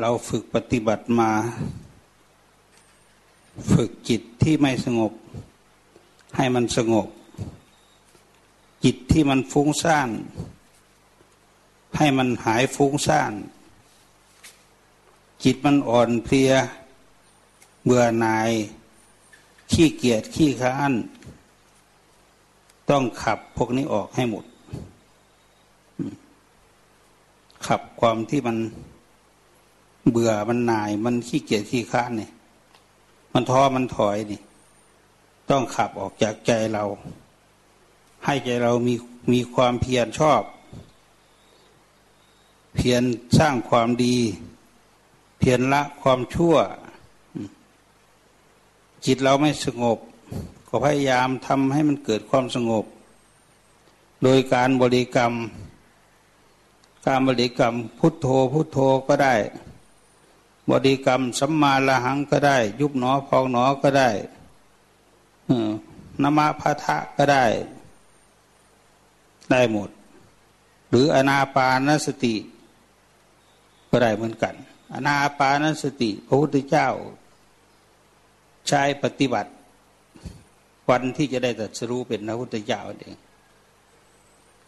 เราฝึกปฏิบัติมา ฝึกจิตที่ไม่สงบ ให้มันสงบ จิตที่มันฟุ้งซ่าน ให้มันหายฟุ้งซ่าน จิตมันอ่อนเพลีย เบื่อหน่าย ขี้เกียจขี้ค้าน ต้องขับพวกนี้ออกให้หมด ขับความที่มัน เบื่อมันหน่าย มันขี้เกียจขี้ค้านเนี่ย มันท้อมันถอยนี่ ต้องขับออกจากใจเรา ให้ใจเรามีมีความเพียรชอบ เพียรสร้างความดี เพียรละความชั่ว จิตเราไม่สงบ ก็พยายามทำให้มันเกิดความสงบ โดยการบริกรรม การบริกรรมพุทโธพุทโธก็ได้ บริกรรมสัมมาละหังก็ได้ ยุบหนอพองหนอก็ได้นมาพะทะก็ได้ ได้หมด หรืออนาปานสติ ก็ได้เหมือนกัน อนาปานสติ พระพุทธเจ้า ใช้ปฏิบัติ วันที่จะได้ตัดสรู้เป็นพระพุทธเจ้าเอง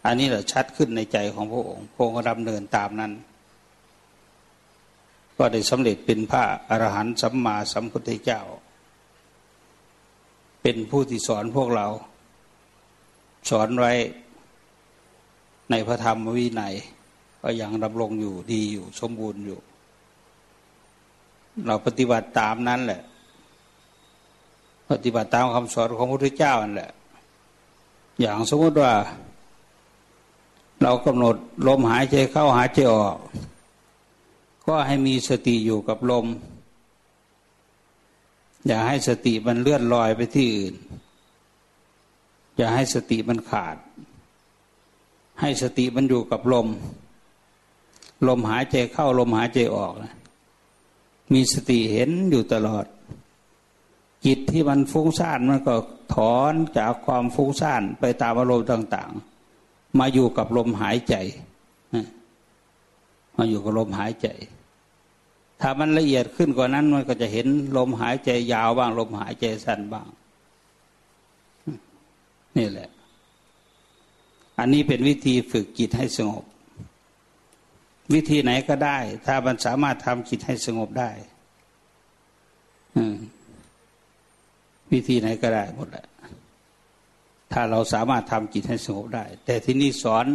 อันนี้แหละชัดขึ้นในใจของพระองค์พระองค์ดำเนินตามนั้น ก็ได้สำเร็จเป็นพระอรหันต์สัมมาสัมพุทธเจ้า เป็นผู้ที่สอนพวกเรา สอนไว้ในพระธรรมวินัยก็ยังดำรงอยู่ดีอยู่สมบูรณ์อยู่ เราปฏิบัติตามนั้นแหละ ปฏิบัติตามคำสอนของพระพุทธเจ้านั่นแหละ อย่างสมมติว่า เรากำหนดลมหายใจเข้าหายใจออก ก็ให้มีสติอยู่กับลม อย่าให้สติมันเลื่อนลอยไปที่อื่น อย่าให้สติมันขาด ให้สติมันอยู่กับลม ลมหายใจเข้าลมหายใจออกนะมีสติเห็นอยู่ตลอด จิตที่มันฟุ้งซ่านมันก็ถอนจากความฟุ้งซ่านไปตามอารมณ์ต่าง ๆ มาอยู่กับลมหายใจ มาอยู่กับลมหายใจ ถ้ามันละเอียดขึ้นกว่านั้นมันก็จะเห็นลมหายใจยาวบ้าง ลมหายใจสั้นบ้าง นี่แหละ อันนี้เป็นวิธีฝึกจิตให้สงบ วิธีไหนก็ได้ ถ้ามันสามารถทำจิตให้สงบได้วิธีไหนก็ได้หมดแหละถ้าเราสามารถทำจิตให้สงบได้ แต่ที่นี่สอน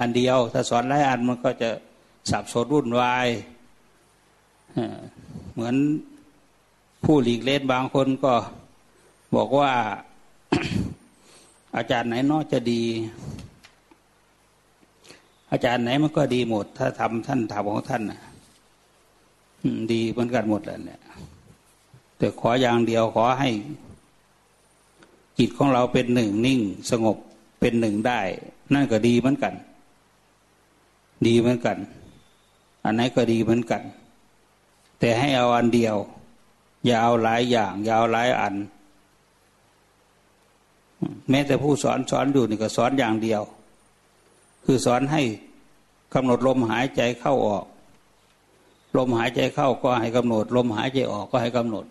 อันเดียว ถ้าสอนหลายอันมันก็จะ สับสนวุ่นวาย เหมือนผู้หลีกเล่นบางคนก็บอกว่าอาจารย์ไหนนอกจะดี อาจารย์ไหนมันก็ดีหมด ถ้าทำท่านทำของท่านดีเหมือนกันหมดแหละเนี่ยแต่ขออย่างเดียวขอให้จิตของเราเป็นหนึ่งนิ่งสงบเป็นหนึ่งได้ นั่นก็ดีเหมือนกัน ดีเหมือนกัน อันไหนก็ดีเหมือนกัน แต่ให้เอาอันเดียว อย่าเอาหลายอย่าง อย่าเอาหลายอัน แม้แต่ผู้สอนสอนอยู่นี่ก็สอนอย่างเดียว คือสอนให้กำหนดลมหายใจเข้าออก ลมหายใจเข้าก็ให้กำหนด ลมหายใจออกก็ให้กำหนด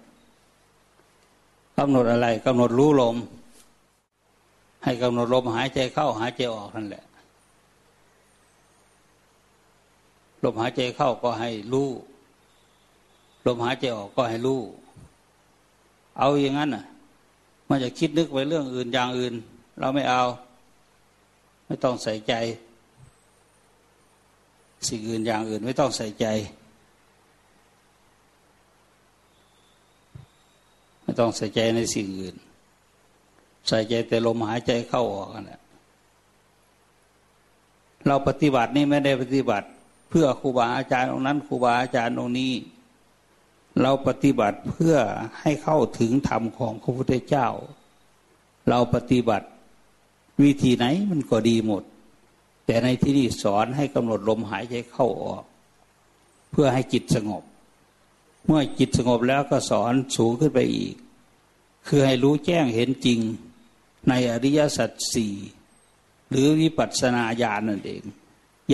กำหนดอะไรกำหนดรู้ลม ให้กำหนดลมหายใจเข้าหายใจออกนั่นแหละ ลมหายใจเข้าก็ให้รู้ลมหายใจออกก็ให้รู้เอาอย่างนั้นน่ะ มันจะคิดนึกไปเรื่องอื่นอย่างอื่น เราไม่เอา ไม่ต้องใส่ใจ สิ่งอื่นอย่างอื่นไม่ต้องใส่ใจ ไม่ต้องใส่ใจในสิ่งอื่น ใส่ใจแต่ลมหายใจเข้าออกกันแหละเราปฏิบัตินี่ไม่ได้ปฏิบัติ เพื่อครูบาอาจารย์องค์นั้นครูบาอาจารย์องค์นี้ เราปฏิบัติเพื่อให้เข้าถึงธรรมของพระพุทธเจ้า เราปฏิบัติวิธีไหนมันก็ดีหมด แต่ในที่นี้สอนให้กำหนดลมหายใจเข้าออก เพื่อให้จิตสงบ เมื่อจิตสงบแล้วก็สอนสูงขึ้นไปอีก คือให้รู้แจ้งเห็นจริงในอริยสัจสี่หรือวิปัสสนาญาณนั่นเอง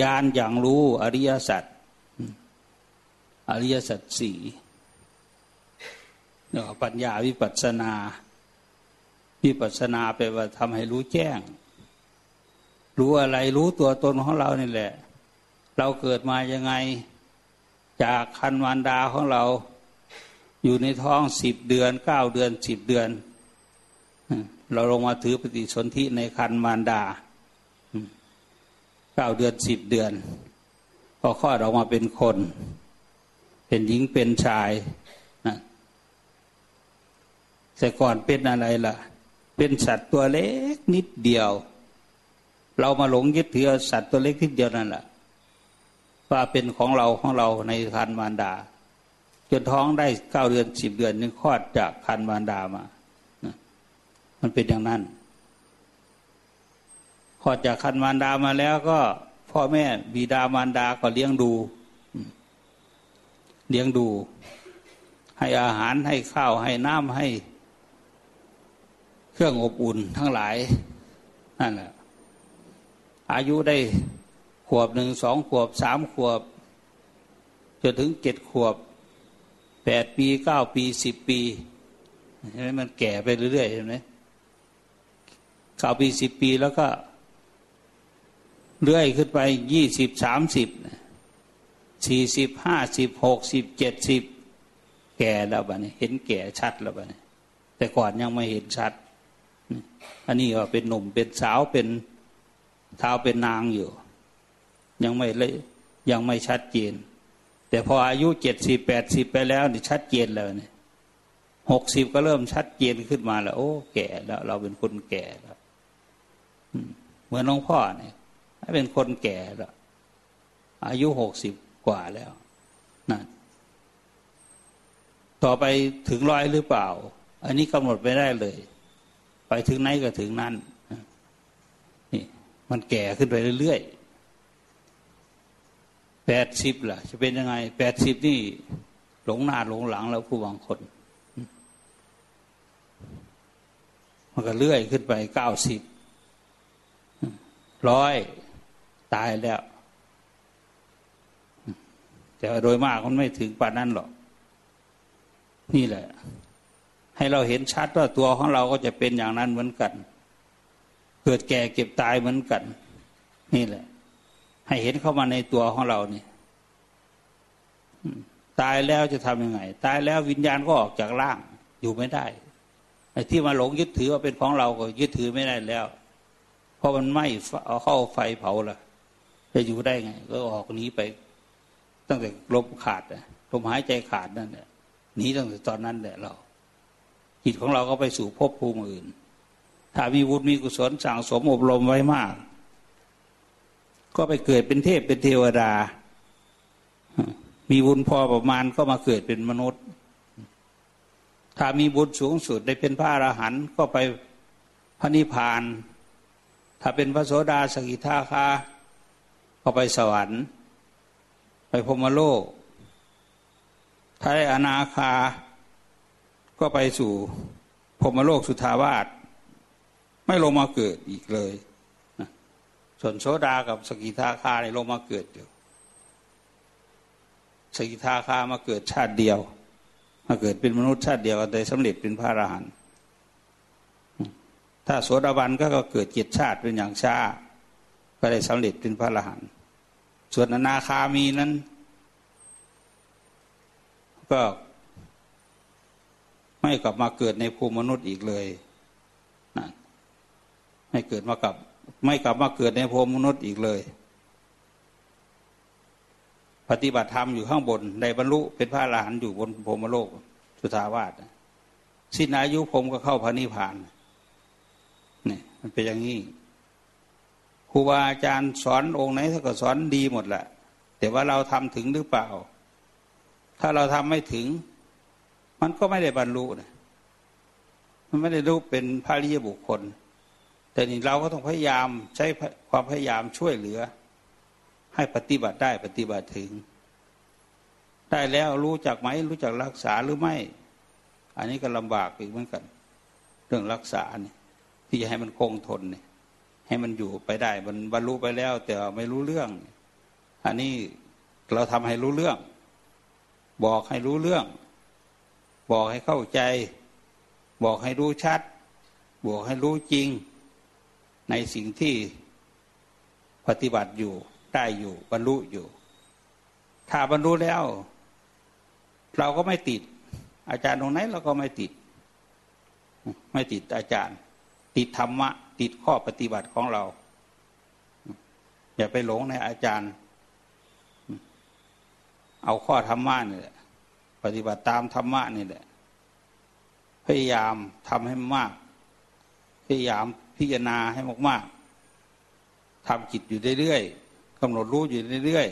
ญาณอย่างรู้อริยสัจอริยสัจสี่เรียกว่าปัญญาวิปัสนา วิปัสนาแปว่าทำให้รู้แจ้ง รู้อะไรรู้ตัวตนของเรานี่แหละ เราเกิดมายังไง จากคันวานดาของเรา อยู่ในท้องสิบเดือนเก้าเดือนสิบเดือน เราลงมาถือปฏิสนธิในคันมารดา เก้าเดือนสิบเดือน พอคลอดออกมาเป็นคน เป็นหญิงเป็นชายนะแต่ก่อนเป็นอะไรล่ะ เป็นสัตว์ตัวเล็กนิดเดียว เรามาหลงยึดถือสัตว์ตัวเล็กนิดเดียวนั่นแหละว่าเป็นของเราของเราในคันมารดา จนท้องได้เก้าเดือนสิบเดือนนึงคลอดจากคันมารดามา มันเป็นอย่างนั้น พอจากคันมารดามาแล้วก็ พ่อแม่บิดามารดาก็เลี้ยงดู เลี้ยงดู ให้อาหารให้ข้าวให้น้ำให้ เครื่องอบอุ่นทั้งหลายนั่นแหละอายุได้ขวบหนึ่งสองขวบสามขวบจนถึงเจ็ดขวบแปดปีเก้าปีสิบปีใช่ไหมมันแก่ไปเรื่อยๆใช่ไหมเก้าปีสิบปีแล้วก็ เลื่อยขึ้นไปยี่สิบสามสิบสี่สิบห้าสิบหกสิบเจ็ดสิบแก่แล้วบ้านี้เห็นแก่ชัดแล้วบ้านี้แต่ก่อนยังไม่เห็นชัด อันนี้ว่าเป็นหนุ่มเป็นสาวเป็นเท้าเป็นนางอยู่ ยังไม่เลยยังไม่ชัดเจน แต่พออายุเจ็ดสิบแปดสิบไปแล้วนี่ชัดเจนแล้วเนี่ยหกสิบก็เริ่มชัดเจนขึ้นมาแล้ว โอ้ แก่แล้ว เราเป็นคนแก่แล้วเหมือนน้องพ่อเนี่ย เป็นคนแก่แล้วอายุหกสิบกว่าแล้วนะต่อไปถึงร้อยหรือเปล่า อันนี้กำหนดไม่ได้เลย ไปถึงไหนก็ถึงนั้นนี่มันแก่ขึ้นไปเรื่อยๆแปดสิบล่ะ จะเป็นยังไงแปดสิบนี่ หลงหน้าหลงหลังแล้วผู้บางคนมันก็เลื่อยขึ้นไปเก้าสิบร้อย ตายแล้ว แต่โดยมากมันไม่ถึงป่านนั้นหรอก นี่แหละ ให้เราเห็นชัดว่าตัวของเราก็จะเป็นอย่างนั้นเหมือนกัน เกิดแก่เก็บตายเหมือนกัน นี่แหละ ให้เห็นเข้ามาในตัวของเราเนี่ยตายแล้วจะทำยังไง ตายแล้ววิญญาณก็ออกจากร่างอยู่ไม่ได้ไอ้ที่มาหลงยึดถือว่าเป็นของเราก็ยึดถือไม่ได้แล้ว เพราะมันไหม้เอาเข้าไฟเผาละ จะอยู่ได้ไง ก็ออกหนีไป ตั้งแต่ลมขาดลมหายใจขาดนั่นแหละหนีตั้งแต่ตอนนั้นแหละเราจิตของเราก็ไปสู่ภพภูมิอื่น ถ้ามีวุฒิมีกุศลสั่งสมอบรมไว้มาก ก็ไปเกิดเป็นเทพเป็นเทวดา มีบุญพอประมาณก็มาเกิดเป็นมนุษย์ ถ้ามีบุญสูงสุดได้เป็นพระอรหันต์ก็ไปพระนิพพาน ถ้าเป็นพระโสดาสกิทาคา ก็ไปสวรรค์ ไปพมโลก ถ้าได้อนาคา ก็ไปสู่พมโลกสุทาวาสไม่ลงมาเกิดอีกเลยส่วนโสดากับสกิทาคาในลงมาเกิดเดียวสกิทาคามาเกิดชาติเดียว มาเกิดเป็นมนุษย์ชาติเดียวแต่สำเร็จเป็นพระอรหันต์ถ้าโสดาบันก็เกิดเกียรติชาติเป็นอย่างชาก็ได้สำเร็จเป็นพระอรหันต์ ส่วนอนาคามีนั้น ก็ไม่กลับมาเกิดในภูมิมนุษย์อีกเลยนะไม่เกิดมากับ ไม่กลับมาเกิดในภูมิมนุษย์อีกเลย ปฏิบัติธรรมอยู่ข้างบนได้บรรลุเป็นพระอรหันต์อยู่บนภูมิโลกสุทาวาสสิ้นอายุผมก็เข้าพระนิพพานนี่มันเป็นอย่างนี้ รูบาอาจารย์สอนองค์ไหนท่านก็สอนดีหมดแหละแต่ว่าเราทำถึงหรือเปล่า ถ้าเราทำไม่ถึง มันก็ไม่ได้บรรลุนะมันไม่ได้รู้เป็นพระริยบุคคล แต่นี่เราก็ต้องพยายามใช้ความพยายามช่วยเหลือ ให้ปฏิบัติได้ปฏิบัติถึง ได้แล้วรู้จักไหมรู้จักรักษาหรือไม่ อันนี้ก็ลำบากอีกเหมือนกัน เรื่องรักษาเนี่ยที่จะให้มันคงทนเนี่ย ให้มันอยู่ไปได้มันบรรลุไปแล้ว แต่ไม่รู้เรื่อง อันนี้เราทำให้รู้เรื่อง บอกให้รู้เรื่อง บอกให้เข้าใจ บอกให้รู้ชัด บอกให้รู้จริง ในสิ่งที่ปฏิบัติอยู่ได้อยู่บรรลุอยู่ ถ้าบรรลุแล้ว เราก็ไม่ติด อาจารย์ตรงไหนเราก็ไม่ติด ไม่ติดอาจารย์ ติดธรรมะ ติดข้อปฏิบัติของเรา อย่าไปหลงในอาจารย์ เอาข้อธรรมะนี่แหละปฏิบัติตามธรรมะนี่แหละพยายามทำให้มาก พยายามพิจารณาให้มากๆทำจิตอยู่เรื่อยๆกำหนดรู้อยู่เรื่อย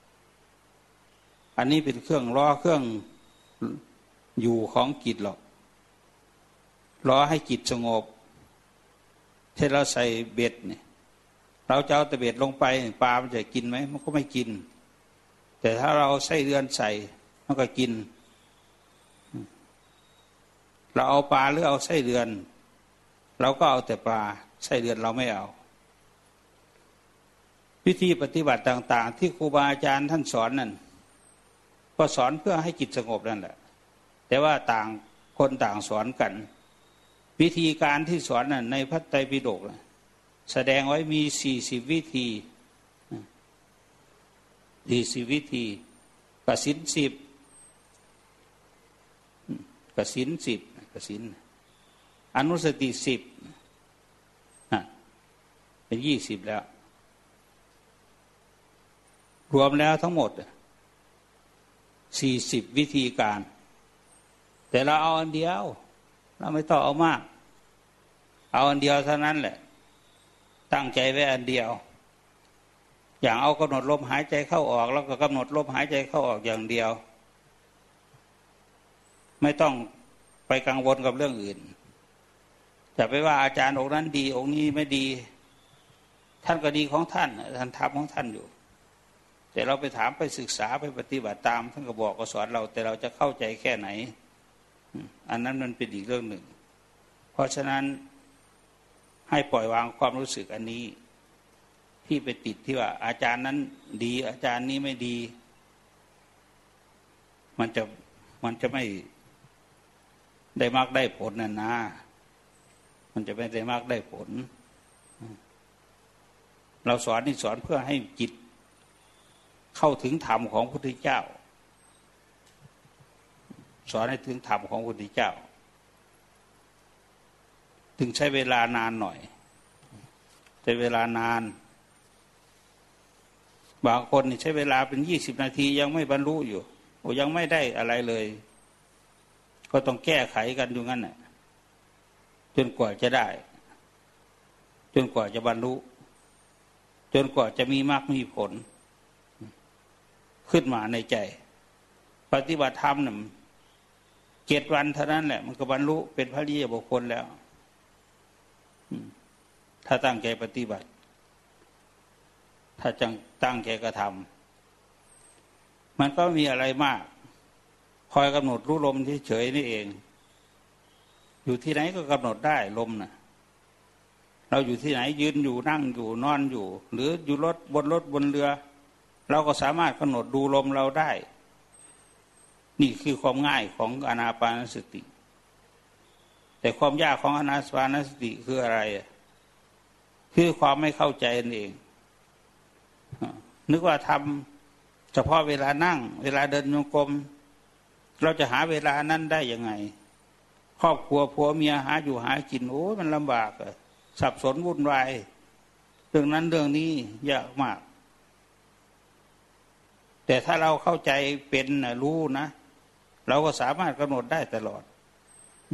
ๆอันนี้เป็นเครื่องรอเครื่องอยู่ของจิตหรอกรอให้จิตสงบ ถ้าเราใส่เบ็ดเนี่ย เราจะเอาแต่เบ็ดลงไปปลามันจะกินไหมมันก็ไม่กิน แต่ถ้าเราใส่เรือนใส่มันก็กิน เราเอาปลาหรือเอาไส้เดือน เราก็เอาแต่ปลาไส้เดือนเราไม่เอา วิธีปฏิบัติต่าง ๆ ที่ครูบาอาจารย์ท่านสอนนั่นก็สอนเพื่อให้จิตสงบนั่นแหละ แต่ว่าต่างคนต่างสอนกัน วิธีการที่สอนนั่นในพระไตรปิฎกแสดงไว้มีสี่สิบวิธีสี่สิบวิธีกสินสิบกสินสิบกสินอนุสติสิบเป็นยี่สิบแล้ว รวมแล้วทั้งหมดสี่สิบวิธีการ แต่เราเอาอันเดียว เราไม่ต้องเอามาก เอาอันเดียวเท่านั้นแหละ ตั้งใจไว้อันเดียว อย่างเอากำหนดลมหายใจเข้าออก แล้วก็กำหนดลมหายใจเข้าออกอย่างเดียว ไม่ต้องไปกังวลกับเรื่องอื่นจะไปว่าอาจารย์องค์นั้นดี องค์นี้ไม่ดี ท่านก็ดีของท่านท่านทำของท่านอยู่ แต่เราไปถามไปศึกษาไปปฏิบัติตาม ท่านก็บอกก็สอนเรา แต่เราจะเข้าใจแค่ไหน อันนั้นมันเป็นอีกเรื่องหนึ่ง เพราะฉะนั้นให้ปล่อยวางความรู้สึกอันนี้ ที่ไปติดที่ว่า อาจารย์นั้นดี อาจารย์นี้ไม่ดี มันจะมันจะไม่ได้มากได้ผลน่ะนะ มันจะไม่ได้มากได้ผล เราสอนนี่สอนเพื่อให้จิต เข้าถึงธรรมของพระพุทธเจ้า สอนให้ถึงธรรมของพระพุทธเจ้า ถึงใช้เวลานานหน่อยใช้เวลานาน บางคนใช้เวลาเป็นยี่สิบนาทียังไม่บรรลุอยู่โอ้ยังไม่ได้อะไรเลย ก็ต้องแก้ไขกันอยู่งั้นน่ะจนกว่าจะได้ จนกว่าจะบรรลุ จนกว่าจะมีมากมีผล ขึ้นมาในใจ ปฏิบัติธรรมเนี่ย เจ็ดวันเท่านั้นแหละ มันก็บรรลุเป็นพระริยบุคคลแล้วถ้าตั้งใจปฏิบัติ ถ้าจังตั้งใจกระทำมันก็มีอะไรมาก คอยกำหนดรู้ลมเฉยๆนี่เอง อยู่ที่ไหนก็กำหนดได้ลมนะ่ะ เราอยู่ที่ไหนยืนอยู่นั่งอยู่นอนอยู่ หรืออยู่รถบนรถบนเรือ เราก็สามารถกำหนดดูลมเราได้ นี่คือความง่ายของอนาปานสติ แต่ความยากของอนาปานสติคืออะไร คือความไม่เข้าใจนั่นเอง นึกว่าทำเฉพาะเวลานั่ง เวลาเดินโยกรมเราจะหาเวลานั้นได้ยังไง ครอบครัวผัวเมียหาอยู่หากินโอ้มันลำบากสับสนวุ่นวายเรื่องนั้นเรื่องนี้ยากมาก แต่ถ้าเราเข้าใจเป็นรู้นะ เราก็สามารถกำหนดได้ตลอด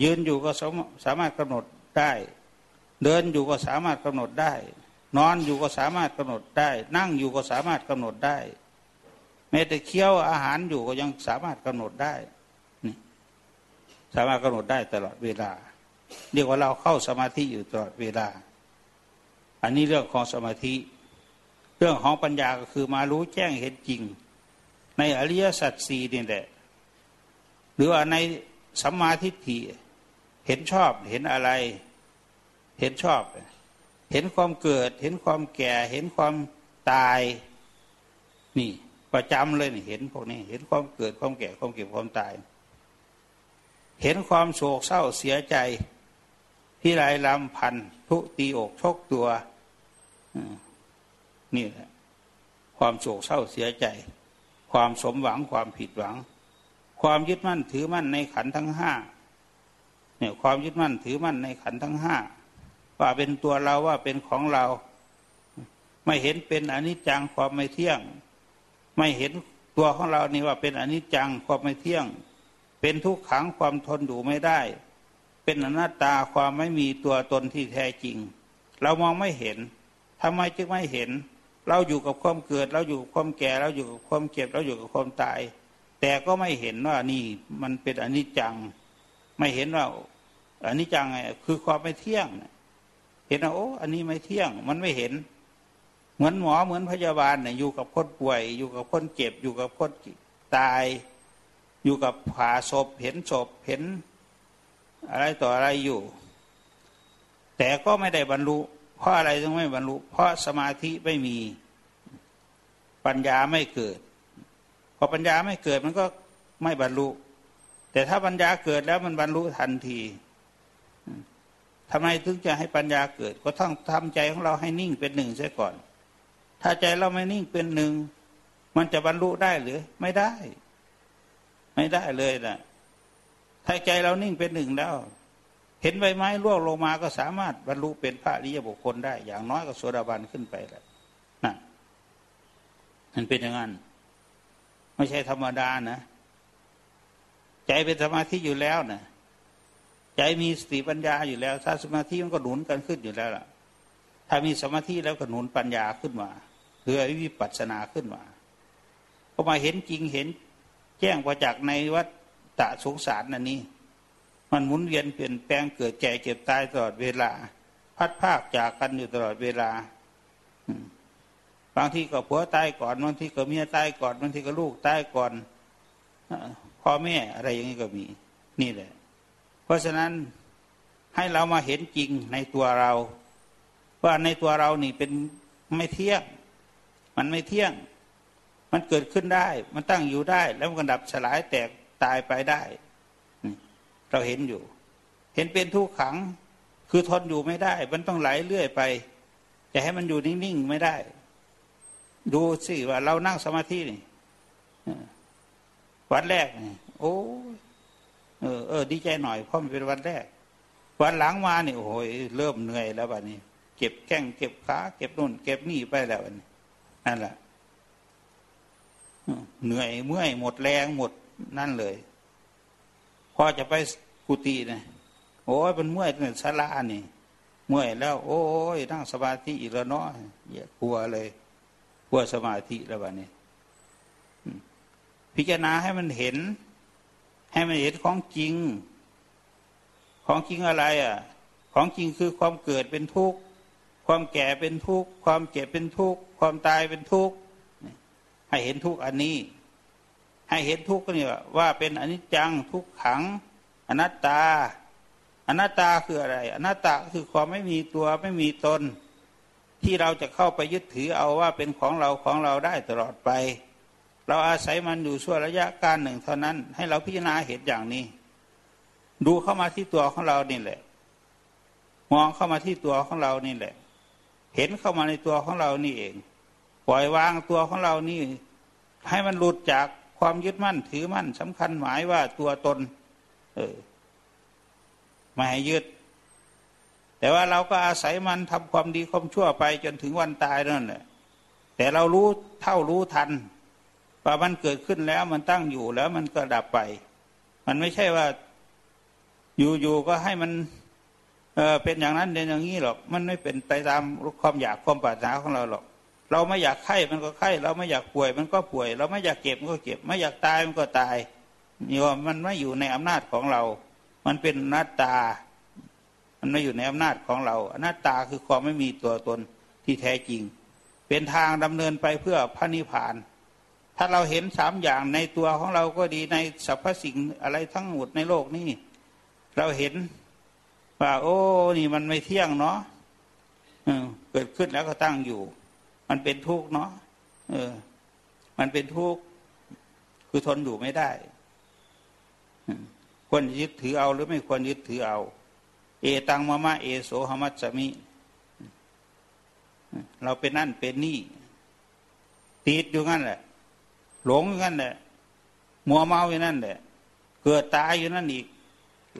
ยืนอยู่ก็สามารถกำหนดได้ เดินอยู่ก็สามารถกำหนดได้ นอนอยู่ก็สามารถกำหนดได้ นั่งอยู่ก็สามารถกำหนดได้ แม้แต่เคี้ยวอาหารอยู่ก็ยังสามารถกำหนดได้สามารถกำหนดได้ตลอดเวลาเรียกว่าเราเข้าสมาธิอยู่ตลอดเวลา อันนี้เรื่องของสมาธิ เรื่องของปัญญาก็คือมารู้แจ้งเห็นจริง ในอริยสัจสี่นี่แหละ หรือว่าในสัมมาทิฏฐิเห็นชอบเห็นอะไร เห็นชอบ เห็นความเกิด เห็นความแก่ เห็นความตาย นี่ ประจำเลยเห็นพวกนี้ เห็นความเกิดความแก่ความเก็บความตาย เห็นความโศกเศร้าเสียใจที่ไรลำพันทุตีอกชกตัวนี่แหละความโศกเศร้าเสียใจ ความสมหวังความผิดหวัง ความยึดมั่นถือมั่นในขันทั้งห้าเนี่ยความยึดมั่นถือมั่นในขันทั้งห้าว่าเป็นตัวเราว่าเป็นของเรา ไม่เห็นเป็นอนิจจังความไม่เที่ยง ไม่เห็นตัวของเรานี่ว่าเป็นอนิจจังความไม่เที่ยง เป็นทุกขังความทนอยู่ไม่ได้ เป็นอนัตตาความไม่มีตัวตนที่แท้จริง เรามองไม่เห็นทำไมจึงไม่เห็น เราอยู่กับความเกิด เราอยู่กับความแก่ เราอยู่กับความเก็บ เราอยู่กับความตาย แต่ก็ไม่เห็นว่านี่มันเป็นอนิจจัง ไม่เห็นว่าอนิจจังไงคือความไม่เที่ยง เห็นว่าโอ้อันนี้ไม่เที่ยง มันไม่เห็น เหมือนหมอเหมือนพยาบาลเนี่ยอยู่กับคนป่วย อยู่กับคนเจ็บ อยู่กับคนตาย อยู่กับผ่าศพ เห็นศพเห็น อะไรต่ออะไรอยู่ แต่ก็ไม่ได้บรรลุ เพราะอะไรต้องไม่บรรลุ เพราะสมาธิไม่มีปัญญาไม่เกิด อปัญญาไม่เกิดมันก็ไม่บรรลุ แต่ถ้าปัญญาเกิดแล้วมันบรรลุทันทีทำไมถึงจะให้ปัญญาเกิด ก็ต้องทำใจของเราให้นิ่งเป็นหนึ่งเสียก่อน ถ้าใจเราไม่นิ่งเป็นหนึ่ง มันจะบรรลุได้หรือไม่ได้ ไม่ได้เลยนะถ้าใจเรานิ่งเป็นหนึ่งแล้ว เห็นใบไม้ร่วงลงมาก็สามารถบรรลุเป็นพระริยบุคคลได้ อย่างน้อยก็โสดาบันขึ้นไปแล้วนั่นมันเป็นอย่างนั้น ไม่ใช่ธรรมดานะใจเป็นสมาธิอยู่แล้วนะใจมีสติปัญญาอยู่แล้ว ถ้าสมาธิมันก็หนุนกันขึ้นอยู่แล้วล่ะ ถ้ามีสมาธิแล้วก็หนุนปัญญาขึ้นมาเพื่อวิปัสสนาขึ้นมาพอมาเห็นจริงเห็น แจ้งประจักษ์ในวัฏฏะสงสารนั่นนี้ มันหมุนเวียนเปลี่ยนแปลงเกิดแก่เจ็บตายตลอดเวลา พัดภาคจากกันอยู่ตลอดเวลา บางทีก็ผัวตายก่อนบางทีก็เมียตายก่อนบางทีก็ลูกตายก่อนพ่อแม่อะไรอย่างนี้ก็มี นี่แหละ เพราะฉะนั้นให้เรามาเห็นจริงในตัวเรา ว่าในตัวเรานี่เป็นไม่เที่ยง มันไม่เที่ยง มันเกิดขึ้นได้ มันตั้งอยู่ได้ แล้วมันดับสลายแตกตายไปได้ เราเห็นอยู่ เห็นเป็นทุกขัง คือทนอยู่ไม่ได้ มันต้องไหลเรื่อยไป จะให้มันอยู่นิ่งๆไม่ได้ ดูสิว่าเรานั่งสมาธินี่วันแรกนี่โอ้เออเออดีใจหน่อยเพราะมันเป็นวันแรก วันหลังมาเนี่ยโอ้ยเริ่มเหนื่อยแล้วบัดนี้ เก็บแข้งเก็บขาเก็บนู่น เก็บนี่ไปแล้วบัดนี้นั่นแหละเหนื่อยเมื่อยหมดแรงหมดนั่นเลยพอจะไปกุฏินี่โอ้ยมันเมื่อยเนี่ยสลานี่เมื่อยแล้ว โอ้ยนั่งสมาธิอีกแล้วเนาะกลัวเลย กลัวสมาธิแล้วบัดนี้พิจารณาให้มันเห็น ให้มันเห็นของจริง ของจริงอะไรอะ ของจริงคือความเกิดเป็นทุกข์ความแก่เป็นทุกข์ความเจ็บเป็นทุกข์ความตายเป็นทุกข์ให้เห็นทุกข์อันนี้ ให้เห็นทุกข์นี่ว่าเป็นอนิจจังทุกขัง อนัตตา อนัตตาคืออะไร อนัตตาคือความไม่มีตัวไม่มีตน ที่เราจะเข้าไปยึดถือเอาว่าเป็นของเราของเราได้ตลอดไป เราอาศัยมันอยู่ช่วระยะการหนึ่งเท่านั้น ให้เราพิจารณาเห็นอย่างนี้ ดูเข้ามาที่ตัวของเรานี่แหละ มองเข้ามาที่ตัวของเรานี่แหละ เห็นเข้ามาในตัวของเรานี่เอง ปล่อยวางตัวของเรานี่ ให้มันหลุดจากความยึดมั่นถือมั่นสำคัญหมายว่าตัวตน เออไม่ให้ยึด แต่ว่าเราก็อาศัยมันทำความดีความชั่วไปจนถึงวันตายนั่นแหละแต่เรารู้เท่ารู้ทันว่ามันเกิดขึ้นแล้วมันตั้งอยู่แล้วมันก็ดับไป มันไม่ใช่ว่าอยู่ๆก็ให้มันเออเป็นอย่างนั้นเป็นอย่างนี้หรอก มันไม่เป็นไปตามความอยากความปรารถนาของเราหรอก เราไม่อยากไข้มันก็ไข้ เราไม่อยากป่วย มันก็ป่วย เราไม่อยากเก็บมันก็เก็บ ไม่อยากตายมันก็ตายนี่ว่ามันไม่อยู่ในอำนาจของเรา มันเป็นน้าตา มันไม่อยู่ในอำนาจของเราหน้าตาคือความไม่มีตัวตนที่แท้จริง เป็นทางดำเนินไปเพื่อพระนิพพาน ถ้าเราเห็นสามอย่างในตัวของเราก็ดีในสรรพสิ่งอะไรทั้งหมดในโลกนี้ เราเห็นว่า โอ้นี่มันไม่เที่ยงเนาะเกิดขึ้นแล้วก็ตั้งอยู่ มันเป็นทุกข์เนาะเออ มันเป็นทุกข์คือทนอยู่ไม่ได้ควรยึดถือเอาหรือไม่ควรยึดถือเอา เอตังมะมะเอโสหมัสมิเราเป็นนั่นเป็นนี่ ติดอยู่งั้นแหละ หลงอยู่งั้นแหละ มัวเมาอยู่นั่นแหละ เกิดตายอยู่นั่นอีก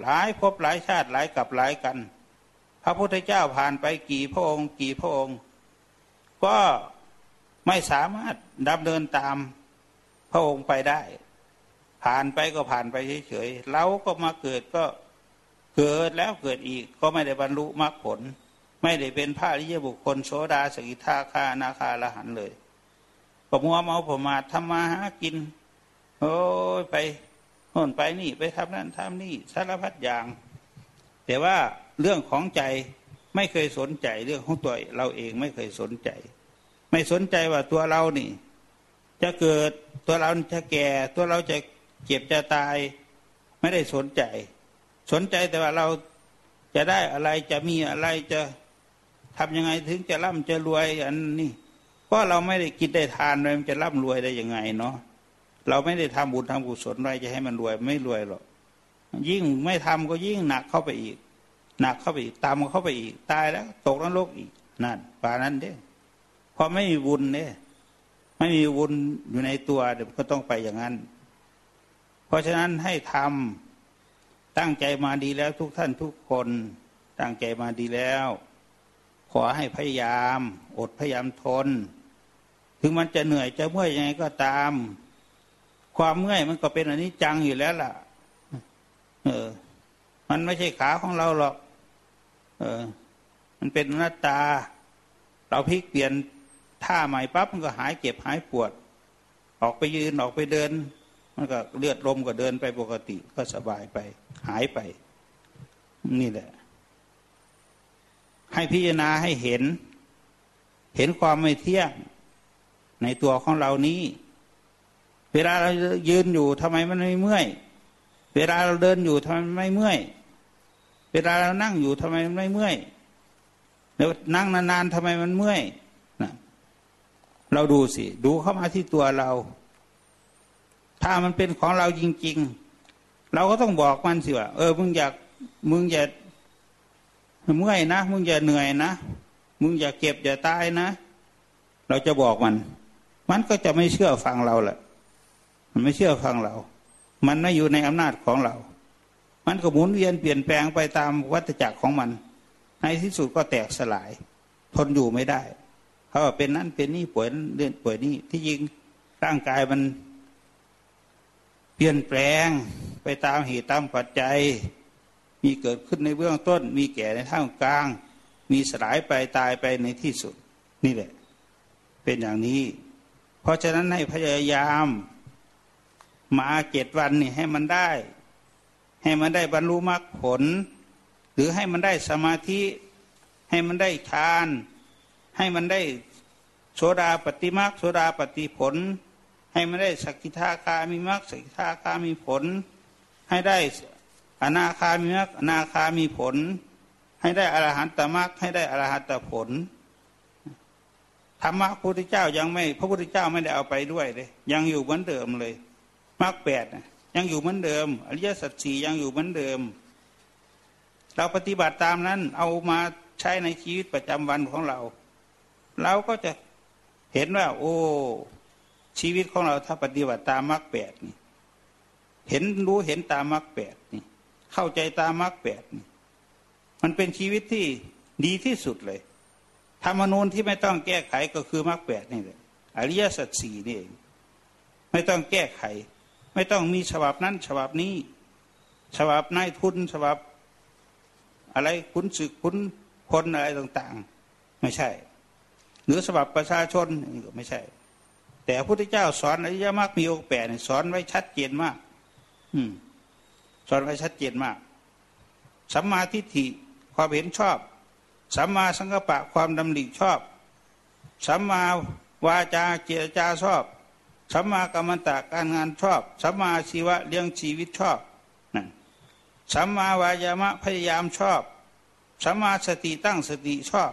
หลายภพหลายชาติหลายกับหลายกัน พระพุทธเจ้าผ่านไปกี่พระองค์กี่พระองค์ ก็ไม่สามารถดำเนินตามพระองค์ไปได้ ผ่านไปก็ผ่านไปเฉยๆเราก็มาเกิดก็ เกิดแล้วเกิดอีกก็ไม่ได้บรรลุมรรคผล ไม่ได้เป็นพระริยบุคคลโสดาสกิทาคานาคาละหันเลยก็มัวเมาผมมาทำมาหากิน โอ้ยไปโน่นไปนี่ไปทำนั่นทำนี่สารพัดอย่าง แต่ว่าเรื่องของใจไม่เคยสนใจเรื่องของตัวเราเองไม่เคยสนใจ ไม่สนใจว่าตัวเรานี่ จะเกิดตัวเราจะแก่ ตัวเราจะเจ็บจะตาย ไม่ได้สนใจ สนใจแต่ว่าเราจะได้อะไรจะมีอะไรจะทำยังไงถึงจะร่ำจะรวยอันนี้เพราะเราไม่ได้กินได้ทานเลยมันจะร่ำรวยได้ยังไงเนาะเราไม่ได้ทำบุญทำกุศลไว้จะให้มันรวยไม่รวยหรอกยิ่งไม่ทำก็ยิ่งหนักเข้าไปอีก หนักเข้าไปอีกตามเข้าไปอีก ตายแล้ว ตกนรกอีกนั่นป่านั้นเด้พอไม่มีบุญเนี่ยไม่มีบุญอยู่ในตัวเดี๋ยวก็ต้องไปอย่างนั้น เพราะฉะนั้นให้ทำ ตั้งใจมาดีแล้วทุกท่านทุกคน ตั้งใจมาดีแล้ว ขอให้พยายาม อดพยายามทน ถึงมันจะเหนื่อยจะเมื่อยยังไงก็ตาม ความเมื่อยมันก็เป็นอันนี้จังอยู่แล้วล่ะ เออ มันไม่ใช่ขาของเราหรอก เออ มันเป็นหน้าตา เราพลิกเปลี่ยนท่าใหม่ปั๊บมันก็หายเจ็บหายปวด ออกไปยืนออกไปเดิน มันก็เลือดลมก็เดินไปปกติก็สบายไป หายไป นี่แหละ ให้พิจารณาให้เห็น เห็นความไม่เที่ยงในตัวของเรานี้ เวลาเรายืนอยู่ทำไมมันไม่เมื่อย เวลาเราเดินอยู่ทำไมไม่เมื่อย เวลาเรานั่งอยู่ทำไมมันไม่เมื่อยแล้วนั่งนานๆทำไมมันเมื่อยเราดูสิ ดูเข้ามาที่ตัวเรา ถ้ามันเป็นของเราจริง ๆ เราก็ต้องบอกมันสิว่าเออมึงอยากมึงอย่าเมื่อยนะมึงอย่าเหนื่อยนะมึงอย่าเก็บอย่าตายนะ เราจะบอกมัน มันก็จะไม่เชื่อฟังเราแหละมันไม่เชื่อฟังเรา มันไม่อยู่ในอำนาจของเรา มันก็หมุนเวียนเปลี่ยนแปลงไปตามวัฏจักรของมัน ในที่สุดก็แตกสลาย ทนอยู่ไม่ได้เขาเป็นนั่นเป็นนี่ป่วยเดือนป่วยนี่ที่จริงร่างกายมัน เปลี่ยนแปลงไปตามเหตุตามปัจจัย มีเกิดขึ้นในเบื้องต้น มีแก่ในท่ามกลาง มีสลายไปตายไปในที่สุด นี่แหละ เป็นอย่างนี้ เพราะฉะนั้นให้พยายาม มาเจ็ดวันนี่ให้มันได้ ให้มันได้บรรลุมรรคผล หรือให้มันได้สมาธิ ให้มันได้ทาน ให้มันได้โสดาปฏิมาโสดาปฏิผล ให้มันได้สกิทาคามีมรรคสกิทาคามีผล ให้ได้อนาคามีมรรคอนาคามีผล ให้ได้อรหันตมรรคให้ได้อรหันตผลธรรมะพระพุทธเจ้ายังไม่ พระพุทธเจ้าไม่ได้เอาไปด้วยเลย ยังอยู่เหมือนเดิมเลยมรรคแปดยังอยู่เหมือนเดิม อริยสัจสี่ยังอยู่เหมือนเดิม เราปฏิบัติตามนั้น เอามาใช้ในชีวิตประจำวันของเรา เราก็จะเห็นว่า โอ้ ชีวิตของเราถ้าปฏิบัติตามมรรคแปดนี่เห็นรู้เห็นตามมรรคแปดนี่ เข้าใจตามมรรคแปดนี่มันเป็นชีวิตที่ดีที่สุดเลยธรรมนูญที่ไม่ต้องแก้ไขก็คือมรรคแปดนี่แหละอริยสัจสี่นี่เองไม่ต้องแก้ไข ไม่ต้องมีฉบับนั้นฉบับนี้ ฉบับนายทุนฉบับ อะไรคุณศึกคุณคนอะไรต่าง ๆ ไม่ใช่ หรือฉบับประชาชนนี่ก็ไม่ใช่ แต่พระพุทธเจ้าสอนอริยมรรคมีองค์แปดสอนไว้ชัดเจนมาก อืม สอนไว้ชัดเจนมากสัมมาทิฏฐิความเห็นชอบสัมมาสังกปะความดำริชอบสัมมาวาจาเจรจาชอบสัมมากรรมตะการงานชอบสัมมาชีวะเลี้ยงชีวิตชอบนั่นสัมมาวายามะพยายามชอบสัมมาสติตั้งสติชอบ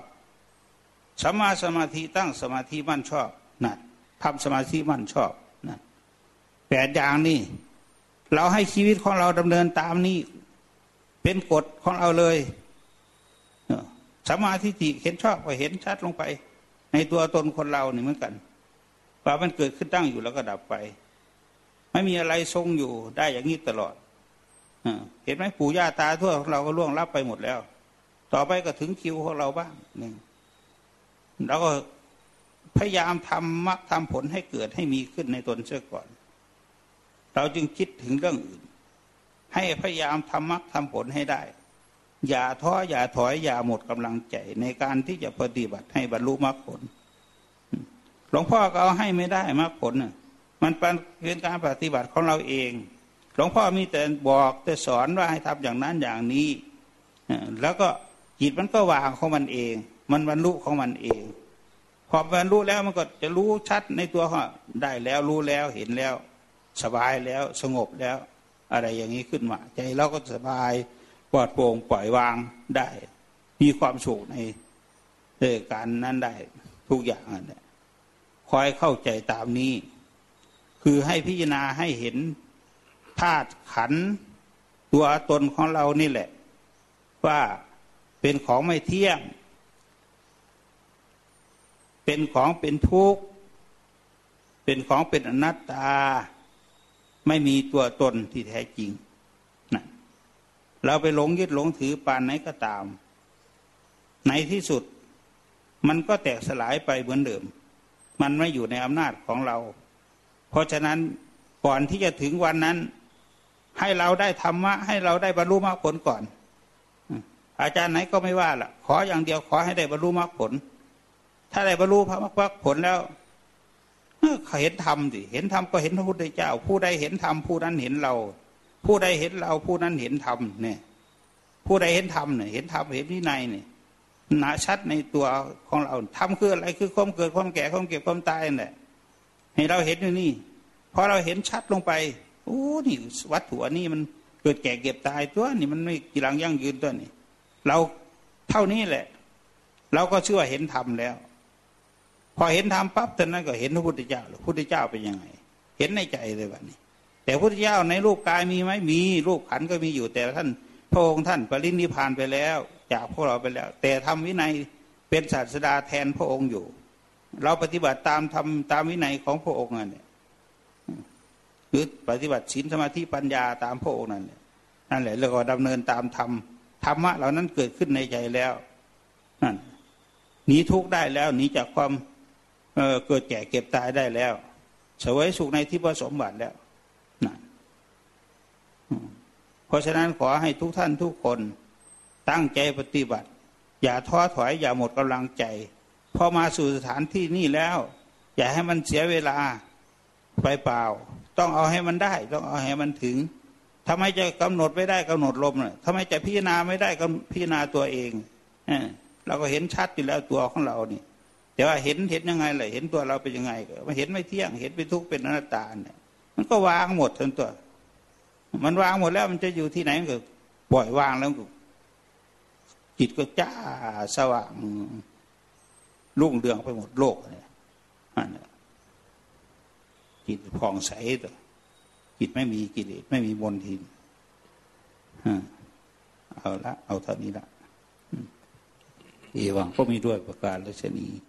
สัมมาสมาธิตั้งสมาธิมั่นชอบนั่น ทำสมาธิมั่นชอบนะแปดอย่างนี่เราให้ชีวิตของเราดำเนินตามนี้ เป็นกฎของเราเลยสมาธิิเห็นชอบก็เห็นชัดลงไป ในตัวตนคนเรานี่เหมือนกันว่ามันเกิดขึ้นตั้งอยู่แล้วก็ดับไป ไม่มีอะไรทรงอยู่ได้อย่างนี้ตลอดเห็นไหมปู่ย่าตาทั่วของเราก็ล่วงลับไปหมดแล้ว ต่อไปก็ถึงคิวของเราบ้างหนึ่งเราก็ พยายามทำมรรคทำผลให้เกิดให้มีขึ้นในตนเสียก่อน เราจึงคิดถึงเรื่องอื่น ให้พยายามทำมรรคทำผลให้ได้ อย่าท้ออย่าถอยอย่าหมดกำลังใจในการที่จะปฏิบัติให้บรรลุมรรคผลหลวงพ่อก็เอาให้ไม่ได้มรรคผลมันเป็นการปฏิบัติของเราเอง หลวงพ่อมีแต่บอกแต่สอนว่าให้ทำอย่างนั้นอย่างนี้ แล้วก็จิตมันก็วางของมันเอง มันบรรลุของมันเอง พอบรรลุแล้วมันก็จะรู้ชัดในตัวว่าได้แล้วรู้แล้วเห็นแล้ว สบายแล้วสงบแล้ว อะไรอย่างนี้ขึ้นมา ใจเราก็สบายปลอดโปร่งปล่อยวางได้ มีความสุขในเรื่องการนั้นได้ทุกอย่างนั่นแหละคอยเข้าใจตามนี้ คือให้พิจารณาให้เห็นธาตุขันตัวตนของเรานี่แหละ ว่าเป็นของไม่เที่ยง เป็นของเป็นทุกข์ เป็นของเป็นอนัตตา ไม่มีตัวตนที่แท้จริงนะเราไปหลงยึดหลงถือปานไหนก็ตาม ในที่สุด มันก็แตกสลายไปเหมือนเดิม มันไม่อยู่ในอำนาจของเรา เพราะฉะนั้นก่อนที่จะถึงวันนั้น ให้เราได้ธรรมะ ให้เราได้บรรลุมรรคผลก่อน อาจารย์ไหนก็ไม่ว่าล่ะ ขออย่างเดียวขอให้ได้บรรลุมรรคผล ถ้าได้บรรลุพระมรรคผลแล้วเขาเห็นธรรมสิเห็นธรรมก็เห็นพระพุทธเจ้า ผู้ใดเห็นธรรมผู้นั้นเห็นเรา ผู้ใดเห็นเราผู้นั้นเห็นธรรมเนี่ย ผู้ใดเห็นธรรมเนี่ยเห็นธรรมเห็นวินัยเนี่ยหนาชัดในตัวของเราธรรมคืออะไรคือความเกิดความแก่ความเก็บความตายนี่ยให้เราเห็นอยู่นี่พอเราเห็นชัดลงไปโอ้นี่วัตถุอันนี้มันเกิดแก่เก็บตายตัวนี่มันไม่กีรังยั่งยืนตัวนี่เราเท่านี้แหละ เราก็เชื่อเห็นธรรมแล้ว พอเห็นธรรมปั๊บตอนนั้นก็เห็นพระพุทธเจ้าพระพุทธเจ้าเป็นยังไง เห็นในใจเลยแบบนี้ แต่พระพุทธเจ้าในรูปกายมีไหมมีรูปขันก็มีอยู่แต่ท่านพระองค์ท่านปรินิพานไปแล้ว จากพวกเราไปแล้ว แต่ทำวินัยเป็นศาสดาแทนพระองค์อยู่ เราปฏิบัติตามทำตามวินัยของพระองค์นั่นเนี่ยหรือปฏิบัติศีลสมาธิปัญญาตามพระองค์นั่นนั่นแหละแล้วก็ดำเนินตามธรรมธรรมะเหล่านั้นเกิดขึ้นในใจแล้วนั่นหนีทุกข์ได้แล้วหนีจากความ เเกิดแก่เก็บตายได้แล้วสวยสุขในที่ประสมบัติแล้วนะเพราะฉะนั้นขอให้ทุกท่านทุกคนตั้งใจปฏิบัติ อย่าท้อถอยอย่าหมดกำลังใจพอมาสู่สถานที่นี่แล้ว อย่าให้มันเสียเวลาไปเปล่า ต้องเอาให้มันได้ ต้องเอาให้มันถึงทำไมจะกำหนดไม่ได้กำหนดลมเนี่ยทำไมจะพิจารณาไม่ได้ก็พิจารณาตัวเองเราก็เห็นชัดอยู่แล้วตัวของเรานี่ แต่ว่าเห็นเห็นยังไงเลยเห็นตัวเราเป็นยังไงมันเห็นไม่เที่ยง เห็นเป็นทุกข์เป็นอนัตตาเนี่ย มันก็วางหมดทั้งตัว มันวางหมดแล้วมันจะอยู่ที่ไหนก็ปล่อยวางแล้วจิตก็จ้าสว่างรุ่งเรืองไปหมดโลกเนี่ยจิตผ่องใสตัวจิตไม่มีกิเลสไม่มีมลทินเอาละ เอาเท่านี้ละอีหวังก็มีด้วยประการและชนี